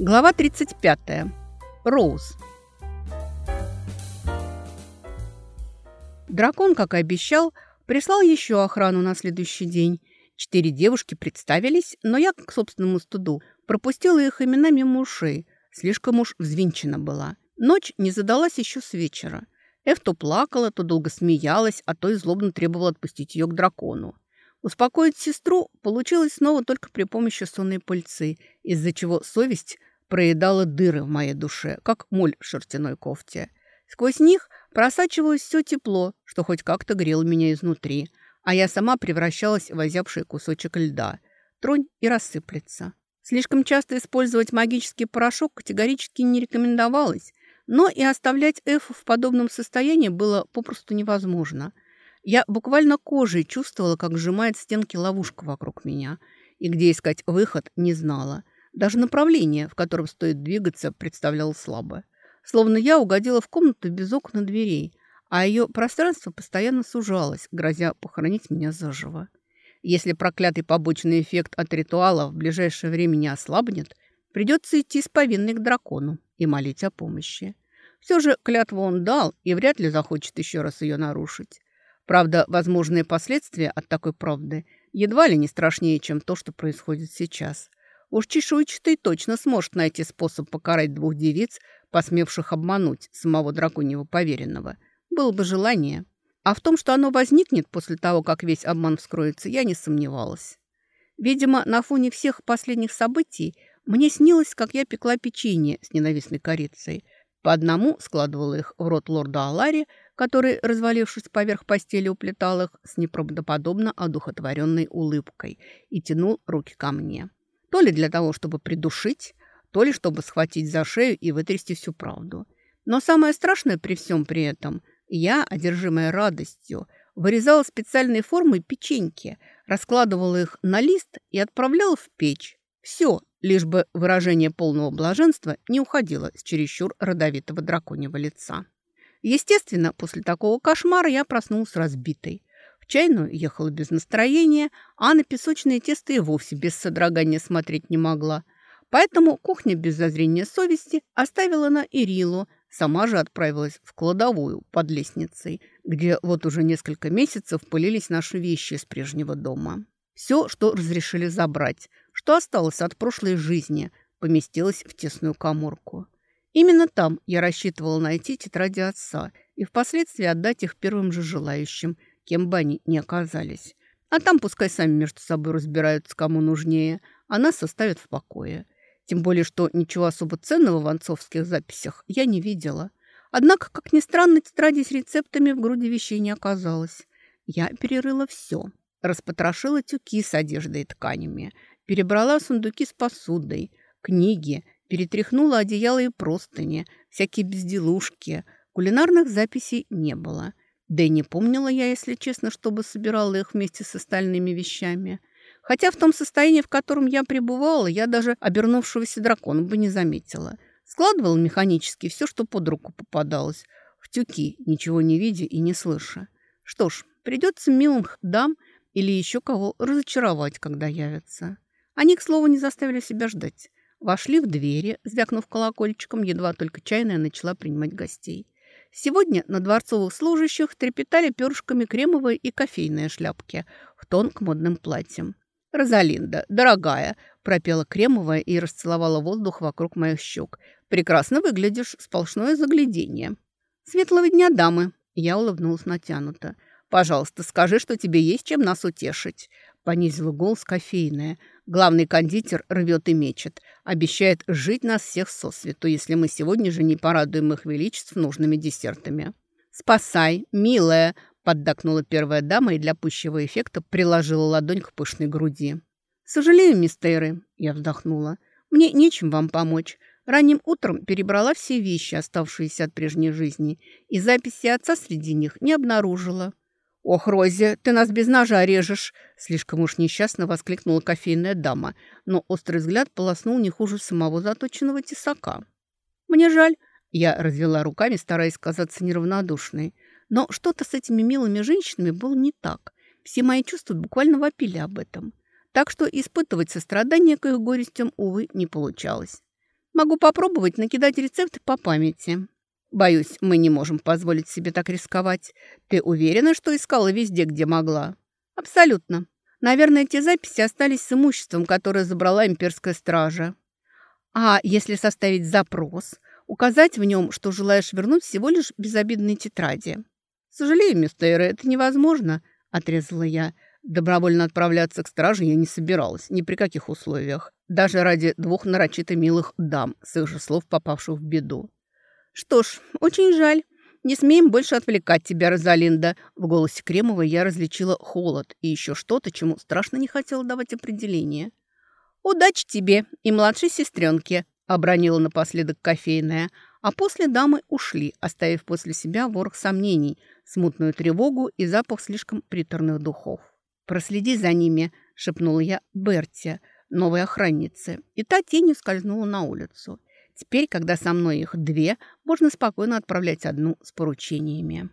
Глава 35. Роуз. Дракон, как и обещал, прислал еще охрану на следующий день. Четыре девушки представились, но я, к собственному студу, пропустила их имена мимо ушей. Слишком уж взвинчена была. Ночь не задалась еще с вечера. Эв то плакала, то долго смеялась, а то и злобно требовала отпустить ее к дракону. Успокоить сестру получилось снова только при помощи сонной пыльцы, из-за чего совесть проедала дыры в моей душе, как моль в шерстяной кофте. Сквозь них просачивалось все тепло, что хоть как-то грело меня изнутри, а я сама превращалась в озябший кусочек льда. Тронь и рассыплется. Слишком часто использовать магический порошок категорически не рекомендовалось, но и оставлять Эфу в подобном состоянии было попросту невозможно – я буквально кожей чувствовала, как сжимает стенки ловушка вокруг меня, и где искать выход не знала. Даже направление, в котором стоит двигаться, представляло слабо. Словно я угодила в комнату без окон и дверей, а ее пространство постоянно сужалось, грозя похоронить меня заживо. Если проклятый побочный эффект от ритуала в ближайшее время не ослабнет, придется идти с повинной к дракону и молить о помощи. Все же клятву он дал и вряд ли захочет еще раз ее нарушить. Правда, возможные последствия от такой правды едва ли не страшнее, чем то, что происходит сейчас. Уж чешуйчатый точно сможет найти способ покарать двух девиц, посмевших обмануть самого драконьего поверенного. Было бы желание. А в том, что оно возникнет после того, как весь обман вскроется, я не сомневалась. Видимо, на фоне всех последних событий мне снилось, как я пекла печенье с ненавистной корицей. По одному складывала их в рот лорда Алари, который, развалившись поверх постели, уплетал их с неправдоподобно одухотворенной улыбкой и тянул руки ко мне. То ли для того, чтобы придушить, то ли чтобы схватить за шею и вытрясти всю правду. Но самое страшное при всем при этом, я, одержимая радостью, вырезала специальной формой печеньки, раскладывала их на лист и отправляла в печь. Все, лишь бы выражение полного блаженства не уходило с чересчур родовитого драконьего лица. Естественно, после такого кошмара я проснулась разбитой. В чайную ехала без настроения, а на песочное тесто и вовсе без содрогания смотреть не могла. Поэтому кухня без зазрения совести оставила на Ирилу, сама же отправилась в кладовую под лестницей, где вот уже несколько месяцев пылились наши вещи с прежнего дома. Все, что разрешили забрать, что осталось от прошлой жизни, поместилось в тесную коморку. Именно там я рассчитывала найти тетради отца и впоследствии отдать их первым же желающим, кем бы они ни оказались. А там пускай сами между собой разбираются, кому нужнее, а нас оставят в покое. Тем более, что ничего особо ценного в анцовских записях я не видела. Однако, как ни странно, тетради с рецептами в груди вещей не оказалось. Я перерыла все. Распотрошила тюки с одеждой и тканями. Перебрала сундуки с посудой, книги, Перетряхнула одеяло и простыни, всякие безделушки. Кулинарных записей не было. Да и не помнила я, если честно, чтобы собирала их вместе с остальными вещами. Хотя в том состоянии, в котором я пребывала, я даже обернувшегося дракона бы не заметила. Складывала механически все, что под руку попадалось. В тюки, ничего не видя и не слыша. Что ж, придется милым дам или еще кого разочаровать, когда явятся. Они, к слову, не заставили себя ждать. Вошли в двери, звякнув колокольчиком, едва только чайная начала принимать гостей. Сегодня на дворцовых служащих трепетали перышками кремовые и кофейные шляпки в тон к модным платьям. «Розалинда, дорогая!» – пропела кремовая и расцеловала воздух вокруг моих щек. «Прекрасно выглядишь, сплошное заглядение». «Светлого дня, дамы!» – я улыбнулась натянуто. «Пожалуйста, скажи, что тебе есть чем нас утешить», – понизила голос кофейная – Главный кондитер рвет и мечет. Обещает жить нас всех сосвету, если мы сегодня же не порадуем их величеств нужными десертами. «Спасай, милая!» – поддакнула первая дама и для пущего эффекта приложила ладонь к пышной груди. «Сожалею, мистеры», – я вздохнула. «Мне нечем вам помочь. Ранним утром перебрала все вещи, оставшиеся от прежней жизни, и записи отца среди них не обнаружила». «Ох, Рози, ты нас без ножа режешь!» Слишком уж несчастно воскликнула кофейная дама, но острый взгляд полоснул не хуже самого заточенного тесака. «Мне жаль», — я развела руками, стараясь казаться неравнодушной. Но что-то с этими милыми женщинами было не так. Все мои чувства буквально вопили об этом. Так что испытывать сострадание к их горестям, увы, не получалось. Могу попробовать накидать рецепты по памяти. Боюсь, мы не можем позволить себе так рисковать. Ты уверена, что искала везде, где могла? Абсолютно. Наверное, эти записи остались с имуществом, которое забрала имперская стража. А если составить запрос, указать в нем, что желаешь вернуть всего лишь безобидные тетради? Сожалею, мистер, это невозможно, отрезала я. Добровольно отправляться к страже я не собиралась, ни при каких условиях. Даже ради двух нарочито милых дам, с их же слов попавших в беду. «Что ж, очень жаль. Не смеем больше отвлекать тебя, Розалинда». В голосе Кремовой я различила холод и еще что-то, чему страшно не хотела давать определение. «Удачи тебе и младшей сестренке», — обронила напоследок кофейная, а после дамы ушли, оставив после себя ворох сомнений, смутную тревогу и запах слишком приторных духов. «Проследи за ними», — шепнула я Берти, новой охраннице, и та тенью скользнула на улицу. Теперь, когда со мной их две, можно спокойно отправлять одну с поручениями.